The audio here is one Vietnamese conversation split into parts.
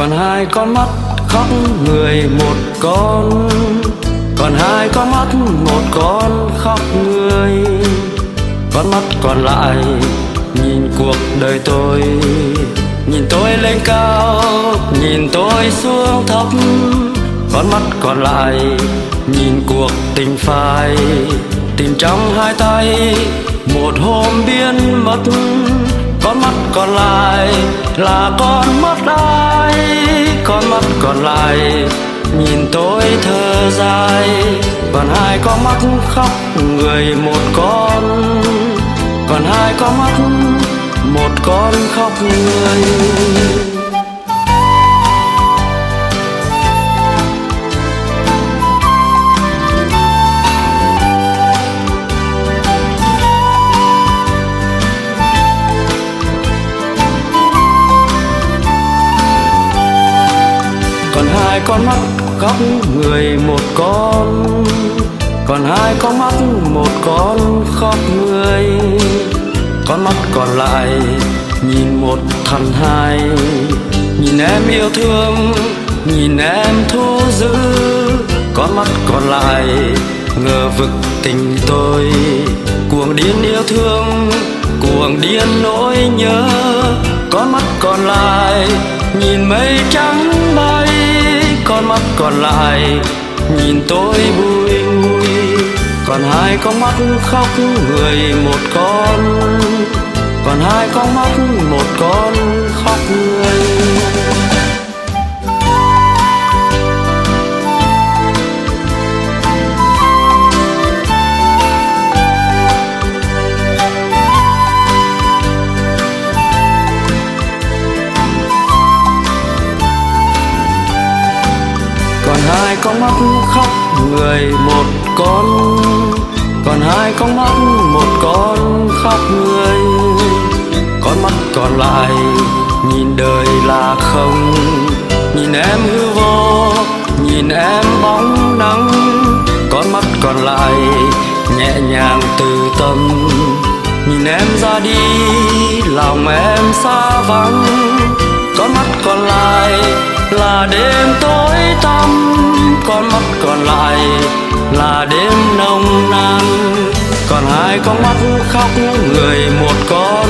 còn hai con mắt khóc người một con. Còn hai con mắt một con khóc người. Con mắt còn lại nhìn cuộc đời tôi. Nhìn tôi lên cao, nhìn tôi xuống thấp. Con mắt còn lại nhìn cuộc tình phai. Tìm trong hai tay một hôm biến mất con mắt còn lại là con mắt ai? Con mắt còn lại, nhìn tôi thơ dài, còn hai con mắt khóc người một con. Còn hai con mắt, một con khóc người. Hai con mắt khóc người một con, còn hai con mắt một con khóc người. Con mắt còn lại nhìn một thằng hai, nhìn em yêu thương, nhìn em thu giữ con mắt còn lại ngờ vực tình tôi, cuồng điên yêu thương, cuồng điên nỗi nhớ. Con mắt còn lại nhìn mây trắng mắt còn lại. Nhìn tôi vui vui còn hai con mắt khóc người, một con con mắt khóc người một con, còn hai con mắt một con khóc người. Con mắt còn lại nhìn đời là không, nhìn em hư vô, nhìn em bóng nắng con mắt còn lại nhẹ nhàng từ tâm, nhìn em ra đi, lòng em xa vắng. Con mắt còn lại là đêm tối tăm con mắt còn lại là đêm nồng nàn. Còn hai con mắt khóc người một con,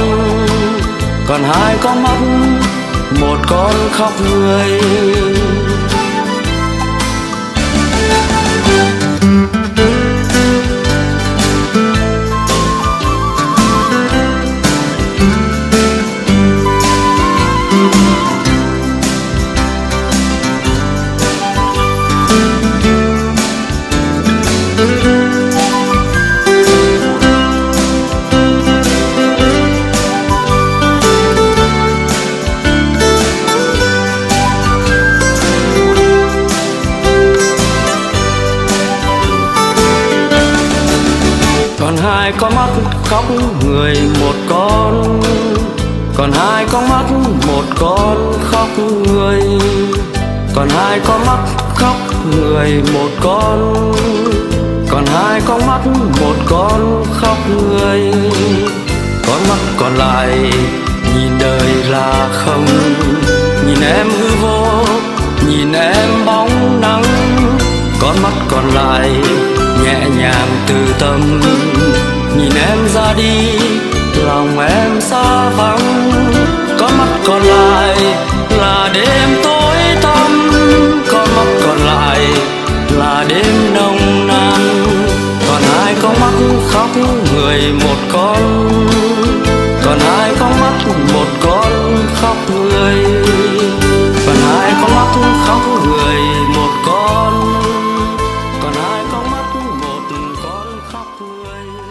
còn hai con mắt một con khóc người. Hai con mắt khóc người một con, còn hai con mắt một con khóc người, còn hai con mắt khóc người một con, còn hai con mắt một con khóc người. Con mắt còn lại nhìn đời là không, nhìn em hư vô, nhìn em bóng nắng. Con mắt còn lại nhẹ nhàng từ tâm nhìn em ra đi, lòng em xa vắng. Có mắt còn lại là đêm tối tăm. Có mắt còn lại là đêm nồng nàn. Còn ai có mắt khóc người một con? Còn ai có mắt một con khóc người? Còn ai có mắt khóc người một con? Còn ai có mắt một con khóc người?